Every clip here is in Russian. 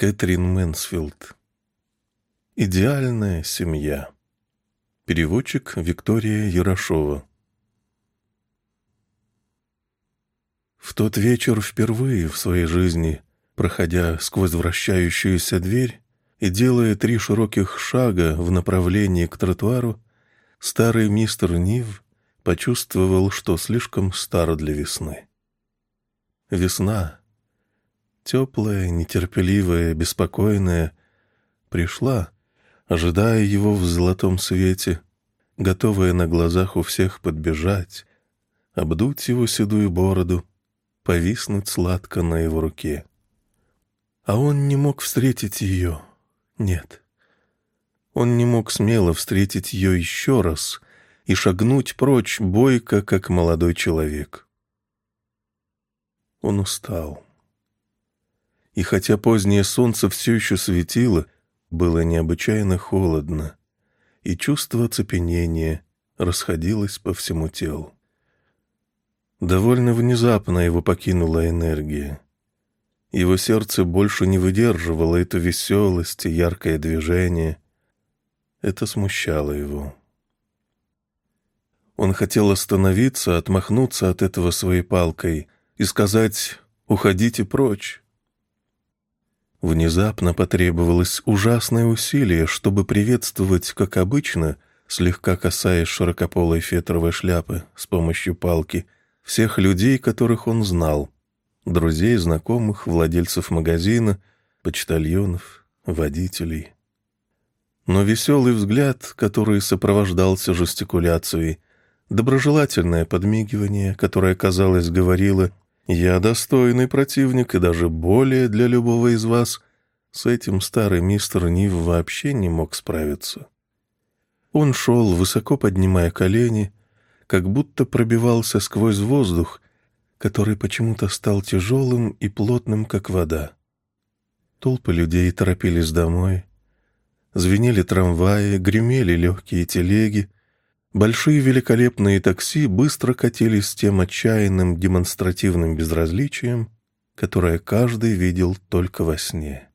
Кэтрин Мэнсфилд. Идеальная семья. Переводчик Виктория Ярошова. В тот вечер впервые в своей жизни, проходя сквозь вращающуюся дверь и делая три широких шага в направлении к тротуару, старый мистер Нив почувствовал, что слишком стар для весны. Весна теплая, нетерпеливая, беспокойная, пришла, ожидая его в золотом свете, готовая на глазах у всех подбежать, обдуть его седую бороду, повиснуть сладко на его руке. А он не мог встретить ее. Нет. Он не мог смело встретить ее еще раз и шагнуть прочь бойко, как молодой человек. Он устал и хотя позднее солнце все еще светило, было необычайно холодно, и чувство оцепенения расходилось по всему телу. Довольно внезапно его покинула энергия. Его сердце больше не выдерживало эту веселость и яркое движение. Это смущало его. Он хотел остановиться, отмахнуться от этого своей палкой и сказать «Уходите прочь». Внезапно потребовалось ужасное усилие, чтобы приветствовать, как обычно, слегка касаясь широкополой фетровой шляпы с помощью палки, всех людей, которых он знал, друзей, знакомых, владельцев магазина, почтальонов, водителей. Но веселый взгляд, который сопровождался жестикуляцией, доброжелательное подмигивание, которое, казалось, говорило я достойный противник и даже более для любого из вас. С этим старый мистер Нив вообще не мог справиться. Он шел, высоко поднимая колени, как будто пробивался сквозь воздух, который почему-то стал тяжелым и плотным, как вода. Толпы людей торопились домой. Звенели трамваи, гремели легкие телеги, Большие великолепные такси быстро катились с тем отчаянным демонстративным безразличием, которое каждый видел только во сне.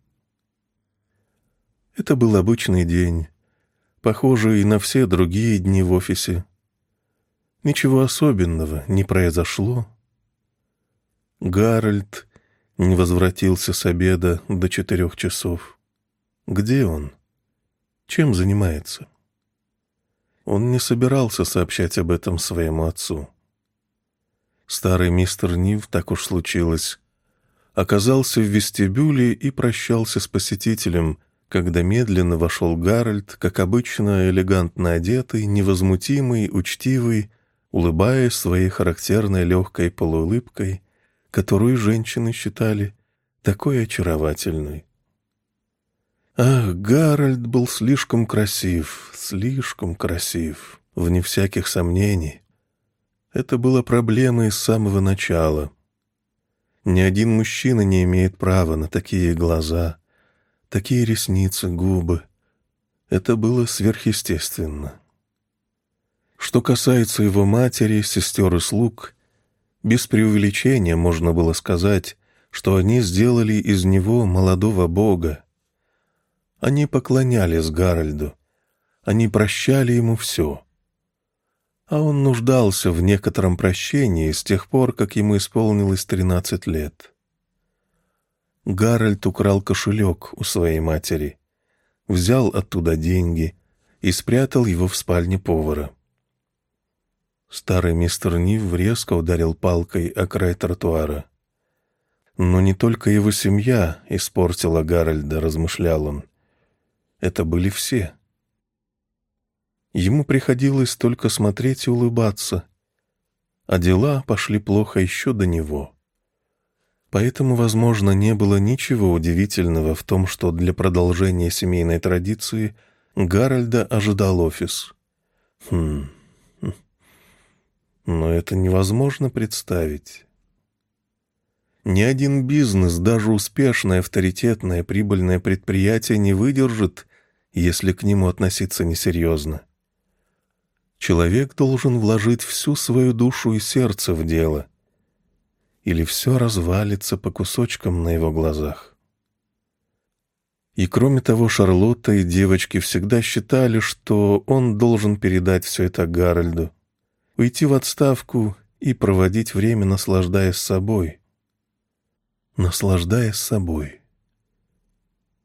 Это был обычный день, похожий на все другие дни в офисе. Ничего особенного не произошло. Гарольд не возвратился с обеда до четырех часов. Где он? Чем занимается? Он не собирался сообщать об этом своему отцу. Старый мистер Нив, так уж случилось, оказался в вестибюле и прощался с посетителем, когда медленно вошел Гарольд, как обычно элегантно одетый, невозмутимый, учтивый, улыбаясь своей характерной легкой полуулыбкой, которую женщины считали такой очаровательной. Ах, Гарольд был слишком красив, слишком красив, вне всяких сомнений. Это было проблемой с самого начала. Ни один мужчина не имеет права на такие глаза, такие ресницы, губы. Это было сверхъестественно. Что касается его матери, сестер и слуг, без преувеличения можно было сказать, что они сделали из него молодого бога, они поклонялись Гарольду. Они прощали ему все. А он нуждался в некотором прощении с тех пор, как ему исполнилось тринадцать лет. Гарольд украл кошелек у своей матери, взял оттуда деньги и спрятал его в спальне повара. Старый мистер Нив резко ударил палкой о край тротуара. Но не только его семья испортила Гарольда, размышлял он. Это были все. Ему приходилось только смотреть и улыбаться, а дела пошли плохо еще до него. Поэтому, возможно, не было ничего удивительного в том, что для продолжения семейной традиции Гарольда ожидал офис. Хм... Но это невозможно представить. Ни один бизнес, даже успешное, авторитетное, прибыльное предприятие не выдержит если к нему относиться несерьезно. Человек должен вложить всю свою душу и сердце в дело, или все развалится по кусочкам на его глазах. И кроме того, Шарлотта и девочки всегда считали, что он должен передать все это Гарольду, уйти в отставку и проводить время, наслаждаясь собой. Наслаждаясь собой.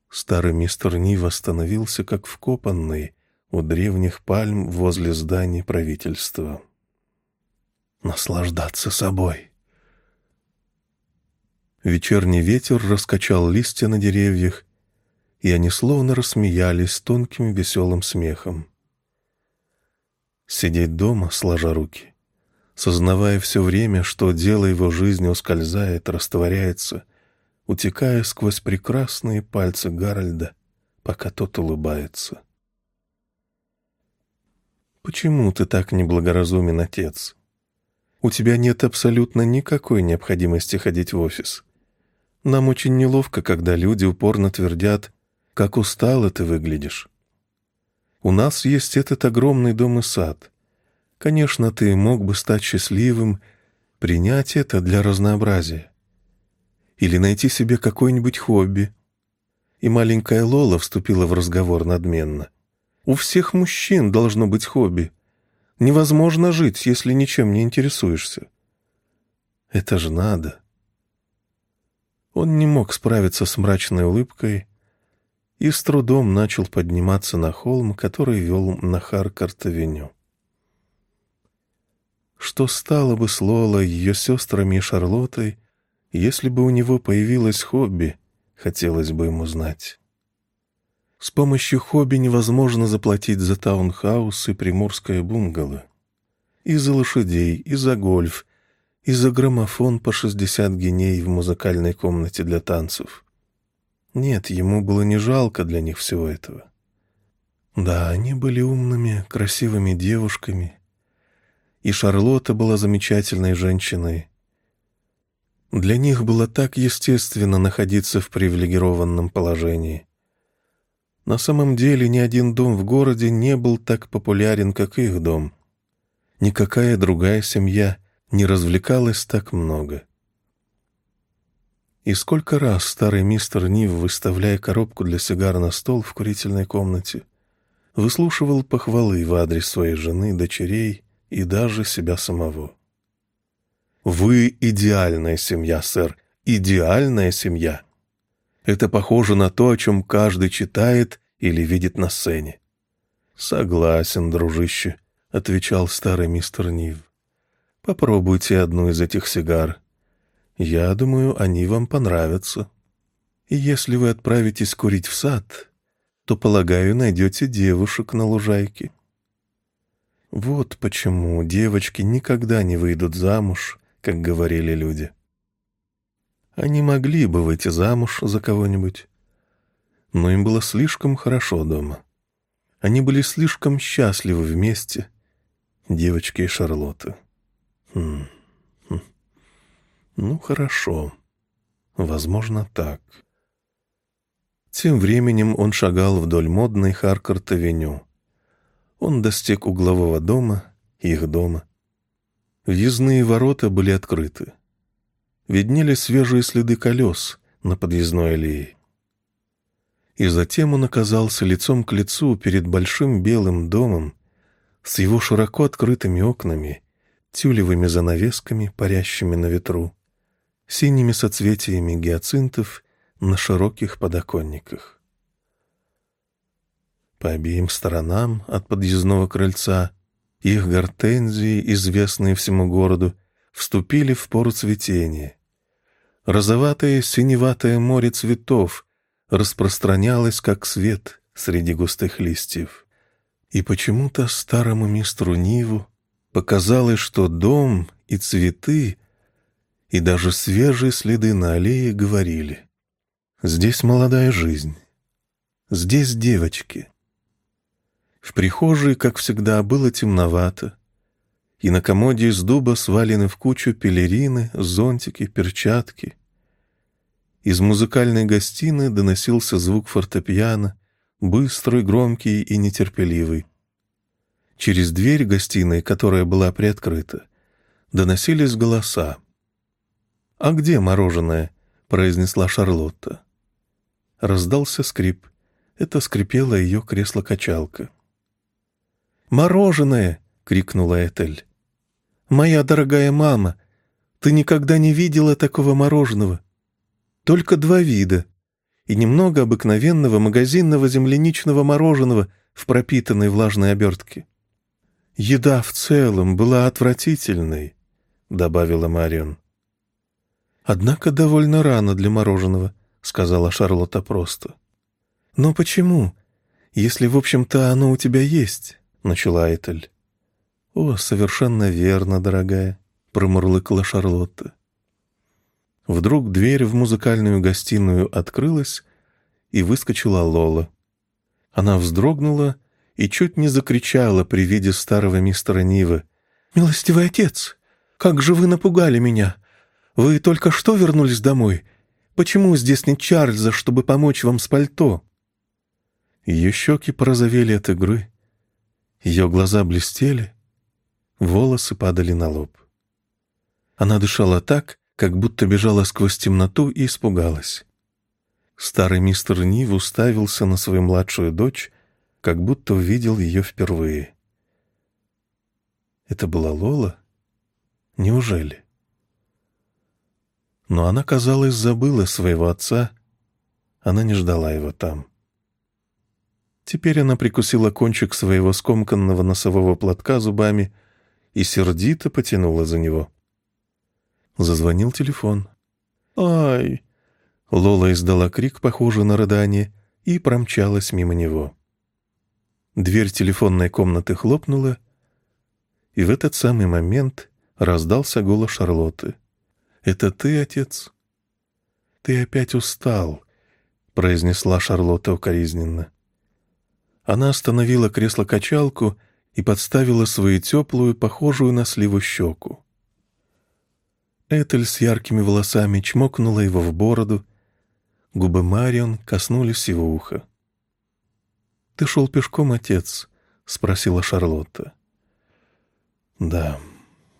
Старый мистер Нив остановился как вкопанный у древних пальм возле здания правительства. Наслаждаться собой. Вечерний ветер раскачал листья на деревьях, и они словно рассмеялись тонким веселым смехом. Сидеть дома, сложа руки, сознавая все время, что дело его жизни ускользает, растворяется, утекая сквозь прекрасные пальцы Гарольда, пока тот улыбается. «Почему ты так неблагоразумен, отец? У тебя нет абсолютно никакой необходимости ходить в офис. Нам очень неловко, когда люди упорно твердят, как устало ты выглядишь. У нас есть этот огромный дом и сад. Конечно, ты мог бы стать счастливым, принять это для разнообразия или найти себе какое-нибудь хобби. И маленькая Лола вступила в разговор надменно. У всех мужчин должно быть хобби. Невозможно жить, если ничем не интересуешься. Это же надо. Он не мог справиться с мрачной улыбкой и с трудом начал подниматься на холм, который вел на Харкарт-авеню. Что стало бы с Лолой, ее сестрами и Шарлоттой, если бы у него появилось хобби, хотелось бы ему знать. С помощью хобби невозможно заплатить за таунхаус и приморское бунгало. И за лошадей, и за гольф, и за граммофон по 60 геней в музыкальной комнате для танцев. Нет, ему было не жалко для них всего этого. Да, они были умными, красивыми девушками. И Шарлотта была замечательной женщиной, для них было так естественно находиться в привилегированном положении. На самом деле ни один дом в городе не был так популярен, как их дом. Никакая другая семья не развлекалась так много. И сколько раз старый мистер Нив, выставляя коробку для сигар на стол в курительной комнате, выслушивал похвалы в адрес своей жены, дочерей и даже себя самого. Вы идеальная семья, сэр, идеальная семья. Это похоже на то, о чем каждый читает или видит на сцене. Согласен, дружище, отвечал старый мистер Нив. Попробуйте одну из этих сигар. Я думаю, они вам понравятся. И если вы отправитесь курить в сад, то, полагаю, найдете девушек на лужайке. Вот почему девочки никогда не выйдут замуж как говорили люди. Они могли бы выйти замуж за кого-нибудь, но им было слишком хорошо дома. Они были слишком счастливы вместе, девочки и Шарлотта. Хм. Хм. Ну, хорошо. Возможно, так. Тем временем он шагал вдоль модной Харкарт-авеню. Он достиг углового дома, их дома, Въездные ворота были открыты. Виднелись свежие следы колес на подъездной аллее. И затем он оказался лицом к лицу перед большим белым домом с его широко открытыми окнами, тюлевыми занавесками, парящими на ветру, синими соцветиями гиацинтов на широких подоконниках. По обеим сторонам от подъездного крыльца их гортензии, известные всему городу, вступили в пору цветения. Розоватое синеватое море цветов распространялось, как свет среди густых листьев. И почему-то старому мистеру Ниву показалось, что дом и цветы, и даже свежие следы на аллее говорили. Здесь молодая жизнь, здесь девочки, в прихожей, как всегда, было темновато, и на комоде из дуба свалены в кучу пелерины, зонтики, перчатки. Из музыкальной гостиной доносился звук фортепиано, быстрый, громкий и нетерпеливый. Через дверь гостиной, которая была приоткрыта, доносились голоса. «А где мороженое?» — произнесла Шарлотта. Раздался скрип. Это скрипело ее кресло-качалка. «Мороженое!» — крикнула Этель. «Моя дорогая мама, ты никогда не видела такого мороженого. Только два вида. И немного обыкновенного магазинного земляничного мороженого в пропитанной влажной обертке. Еда в целом была отвратительной, — добавила Марион. «Однако довольно рано для мороженого», — сказала Шарлотта просто. «Но почему? Если, в общем-то, оно у тебя есть», — начала Этель. «О, совершенно верно, дорогая», — промурлыкала Шарлотта. Вдруг дверь в музыкальную гостиную открылась, и выскочила Лола. Она вздрогнула и чуть не закричала при виде старого мистера Нивы. «Милостивый отец, как же вы напугали меня! Вы только что вернулись домой. Почему здесь нет Чарльза, чтобы помочь вам с пальто?» Ее щеки порозовели от игры, ее глаза блестели, волосы падали на лоб. Она дышала так, как будто бежала сквозь темноту и испугалась. Старый мистер Нив уставился на свою младшую дочь, как будто увидел ее впервые. Это была Лола? Неужели? Но она, казалось, забыла своего отца. Она не ждала его там. Теперь она прикусила кончик своего скомканного носового платка зубами и сердито потянула за него. Зазвонил телефон. «Ай!» Лола издала крик, похожий на рыдание, и промчалась мимо него. Дверь телефонной комнаты хлопнула, и в этот самый момент раздался голос Шарлотты. «Это ты, отец?» «Ты опять устал», — произнесла Шарлотта укоризненно. Она остановила кресло-качалку и подставила свою теплую, похожую на сливу щеку. Этель с яркими волосами чмокнула его в бороду, губы Марион коснулись его уха. «Ты шел пешком, отец?» — спросила Шарлотта. «Да,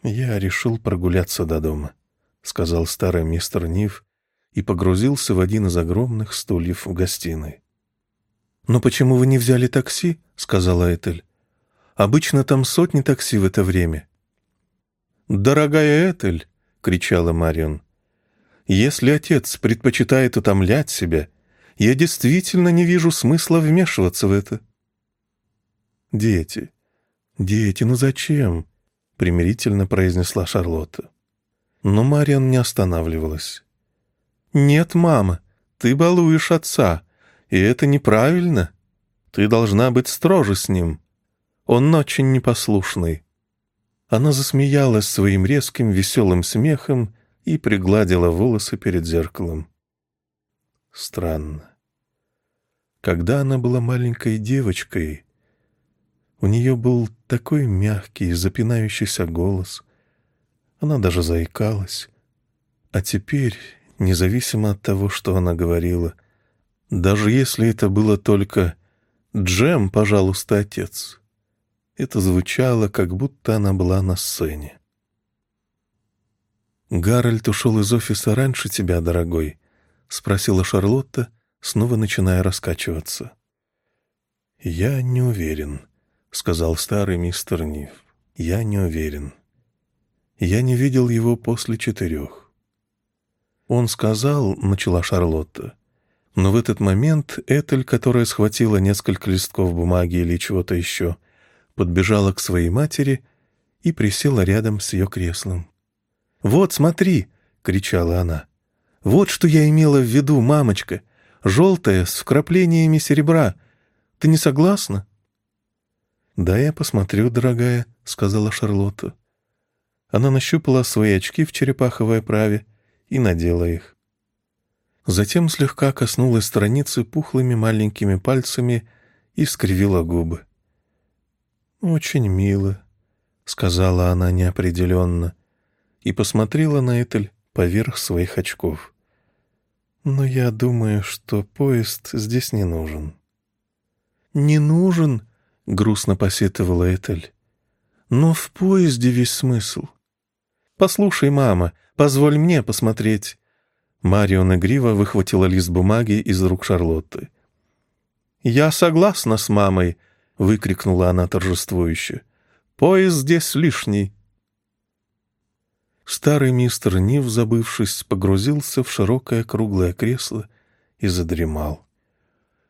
я решил прогуляться до дома», — сказал старый мистер Нив и погрузился в один из огромных стульев в гостиной. «Но почему вы не взяли такси?» — сказала Этель. «Обычно там сотни такси в это время». «Дорогая Этель!» — кричала Марион. «Если отец предпочитает утомлять себя, я действительно не вижу смысла вмешиваться в это». «Дети, дети, ну зачем?» — примирительно произнесла Шарлотта. Но Мариан не останавливалась. «Нет, мама, ты балуешь отца, и это неправильно. Ты должна быть строже с ним. Он очень непослушный». Она засмеялась своим резким веселым смехом и пригладила волосы перед зеркалом. Странно. Когда она была маленькой девочкой, у нее был такой мягкий, запинающийся голос — она даже заикалась. А теперь, независимо от того, что она говорила, даже если это было только «Джем, пожалуйста, отец», это звучало, как будто она была на сцене. «Гарольд ушел из офиса раньше тебя, дорогой?» — спросила Шарлотта, снова начиная раскачиваться. «Я не уверен», — сказал старый мистер Нив. «Я не уверен». Я не видел его после четырех. Он сказал, начала Шарлотта, но в этот момент Этель, которая схватила несколько листков бумаги или чего-то еще, подбежала к своей матери и присела рядом с ее креслом. «Вот, смотри!» — кричала она. «Вот что я имела в виду, мамочка! Желтая, с вкраплениями серебра. Ты не согласна?» «Да, я посмотрю, дорогая», — сказала Шарлотта. Она нащупала свои очки в черепаховой оправе и надела их. Затем слегка коснулась страницы пухлыми маленькими пальцами и скривила губы. «Очень мило», — сказала она неопределенно, и посмотрела на Этель поверх своих очков. «Но я думаю, что поезд здесь не нужен». «Не нужен?» — грустно посетовала Этель. «Но в поезде весь смысл. «Послушай, мама, позволь мне посмотреть». Марион игриво выхватила лист бумаги из рук Шарлотты. «Я согласна с мамой», — выкрикнула она торжествующе. «Поезд здесь лишний». Старый мистер Нив, забывшись, погрузился в широкое круглое кресло и задремал.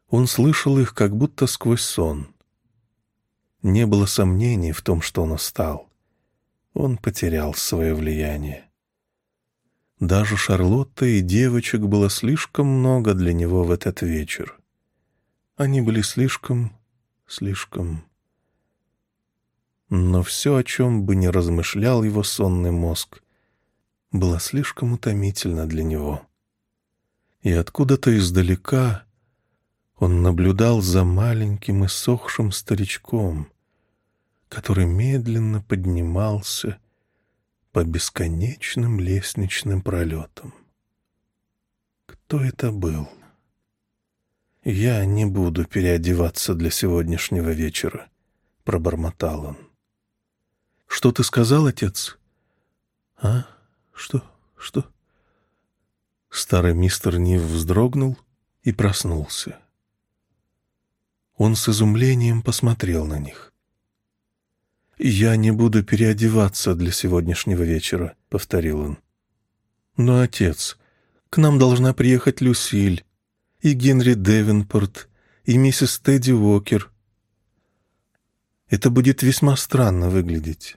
Он слышал их, как будто сквозь сон. Не было сомнений в том, что он устал. Он потерял свое влияние. Даже Шарлотта и девочек было слишком много для него в этот вечер. Они были слишком, слишком... Но все, о чем бы ни размышлял его сонный мозг, было слишком утомительно для него. И откуда-то издалека он наблюдал за маленьким и сохшим старичком, который медленно поднимался по бесконечным лестничным пролетам. Кто это был? «Я не буду переодеваться для сегодняшнего вечера», — пробормотал он. «Что ты сказал, отец?» «А? Что? Что?» Старый мистер Нив вздрогнул и проснулся. Он с изумлением посмотрел на них. «Я не буду переодеваться для сегодняшнего вечера», — повторил он. «Но, отец, к нам должна приехать Люсиль, и Генри Девинпорт, и миссис Тедди Уокер. Это будет весьма странно выглядеть.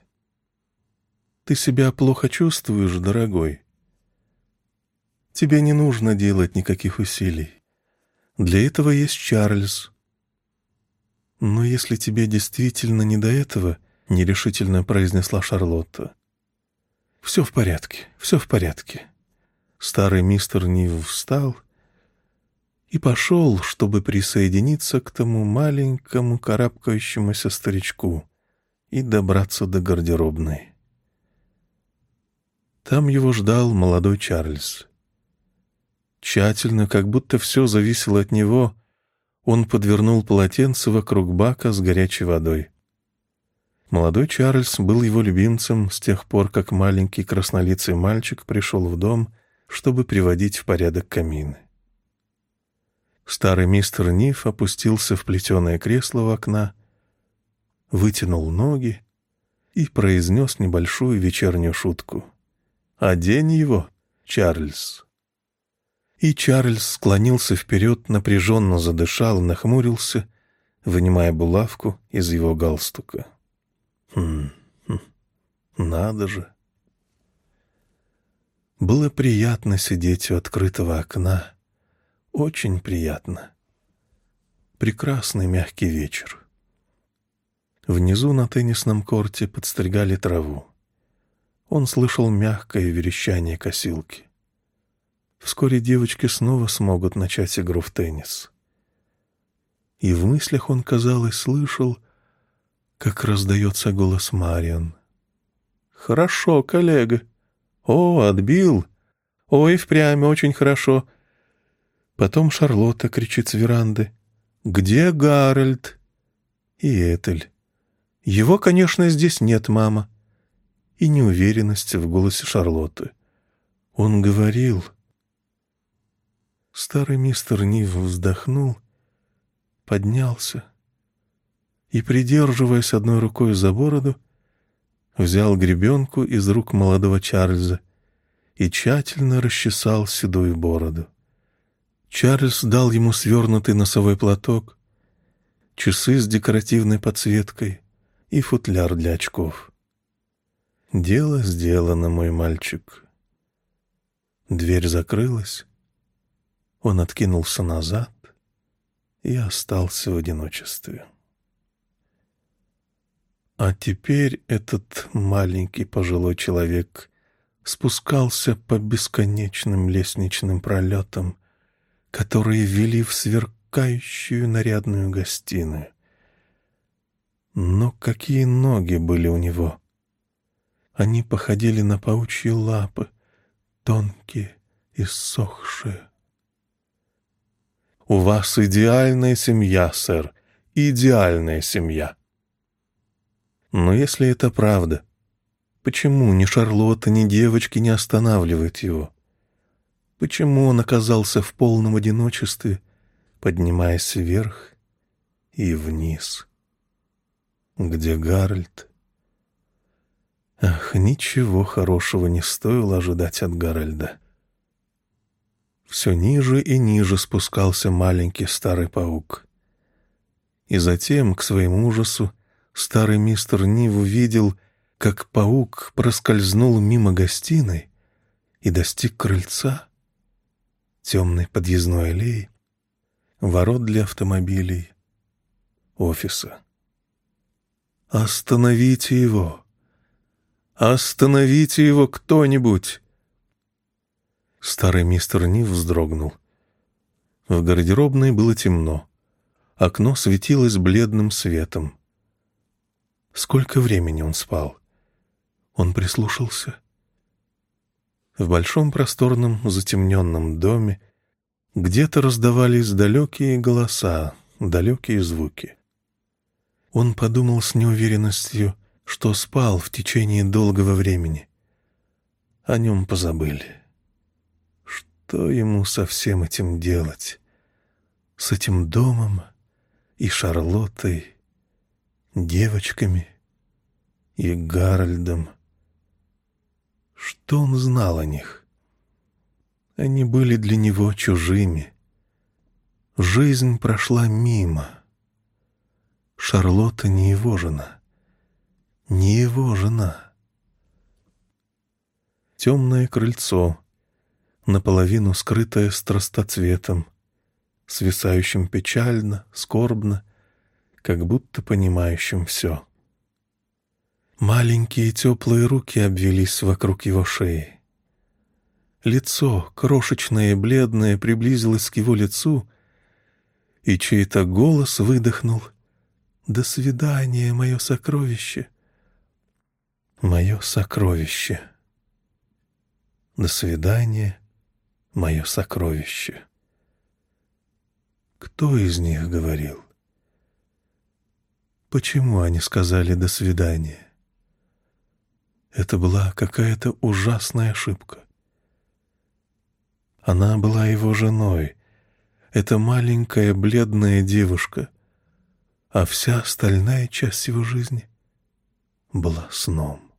Ты себя плохо чувствуешь, дорогой? Тебе не нужно делать никаких усилий. Для этого есть Чарльз. Но если тебе действительно не до этого, — нерешительно произнесла Шарлотта. «Все в порядке, все в порядке». Старый мистер Нив встал и пошел, чтобы присоединиться к тому маленькому карабкающемуся старичку и добраться до гардеробной. Там его ждал молодой Чарльз. Тщательно, как будто все зависело от него, он подвернул полотенце вокруг бака с горячей водой. Молодой Чарльз был его любимцем с тех пор, как маленький краснолицый мальчик пришел в дом, чтобы приводить в порядок камины. Старый мистер Ниф опустился в плетеное кресло в окна, вытянул ноги и произнес небольшую вечернюю шутку. «Одень его, Чарльз!» И Чарльз склонился вперед, напряженно задышал, нахмурился, вынимая булавку из его галстука. Хм, хм, надо же. Было приятно сидеть у открытого окна. Очень приятно. Прекрасный мягкий вечер. Внизу на теннисном корте подстригали траву. Он слышал мягкое верещание косилки. Вскоре девочки снова смогут начать игру в теннис. И в мыслях он, казалось, слышал, как раздается голос Марион. «Хорошо, коллега. О, отбил. Ой, впрямь очень хорошо». Потом Шарлотта кричит с веранды. «Где Гарольд?» И Этель. «Его, конечно, здесь нет, мама». И неуверенность в голосе Шарлотты. «Он говорил...» Старый мистер Нив вздохнул, поднялся и, придерживаясь одной рукой за бороду, взял гребенку из рук молодого Чарльза и тщательно расчесал седую бороду. Чарльз дал ему свернутый носовой платок, часы с декоративной подсветкой и футляр для очков. «Дело сделано, мой мальчик». Дверь закрылась, он откинулся назад и остался в одиночестве. А теперь этот маленький пожилой человек спускался по бесконечным лестничным пролетам, которые вели в сверкающую нарядную гостиную. Но какие ноги были у него! Они походили на паучьи лапы, тонкие и сохшие. «У вас идеальная семья, сэр, идеальная семья!» Но если это правда, почему ни Шарлотта, ни девочки не останавливают его? Почему он оказался в полном одиночестве, поднимаясь вверх и вниз? Где Гарольд? Ах, ничего хорошего не стоило ожидать от Гарольда. Все ниже и ниже спускался маленький старый паук. И затем, к своему ужасу, старый мистер Нив увидел, как паук проскользнул мимо гостиной и достиг крыльца, темной подъездной аллеи, ворот для автомобилей, офиса. «Остановите его! Остановите его кто-нибудь!» Старый мистер Нив вздрогнул. В гардеробной было темно. Окно светилось бледным светом. Сколько времени он спал? Он прислушался. В большом просторном затемненном доме где-то раздавались далекие голоса, далекие звуки. Он подумал с неуверенностью, что спал в течение долгого времени. О нем позабыли. Что ему со всем этим делать? С этим домом и Шарлоттой, девочками и Гарольдом. Что он знал о них? Они были для него чужими. Жизнь прошла мимо. Шарлотта не его жена. Не его жена. Темное крыльцо, наполовину скрытое страстоцветом, свисающим печально, скорбно, как будто понимающим все. Маленькие теплые руки обвелись вокруг его шеи. Лицо, крошечное и бледное, приблизилось к его лицу, и чей-то голос выдохнул «До свидания, мое сокровище!» «Мое сокровище!» «До свидания, мое сокровище!» Кто из них говорил? Почему они сказали «до свидания»? Это была какая-то ужасная ошибка. Она была его женой, эта маленькая бледная девушка, а вся остальная часть его жизни была сном.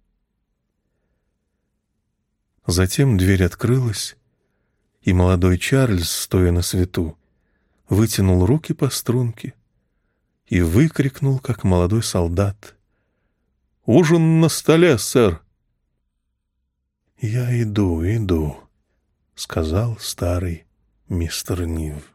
Затем дверь открылась, и молодой Чарльз, стоя на свету, вытянул руки по струнке и выкрикнул, как молодой солдат. «Ужин на столе, сэр!» «Я иду, иду», — сказал старый мистер Нив.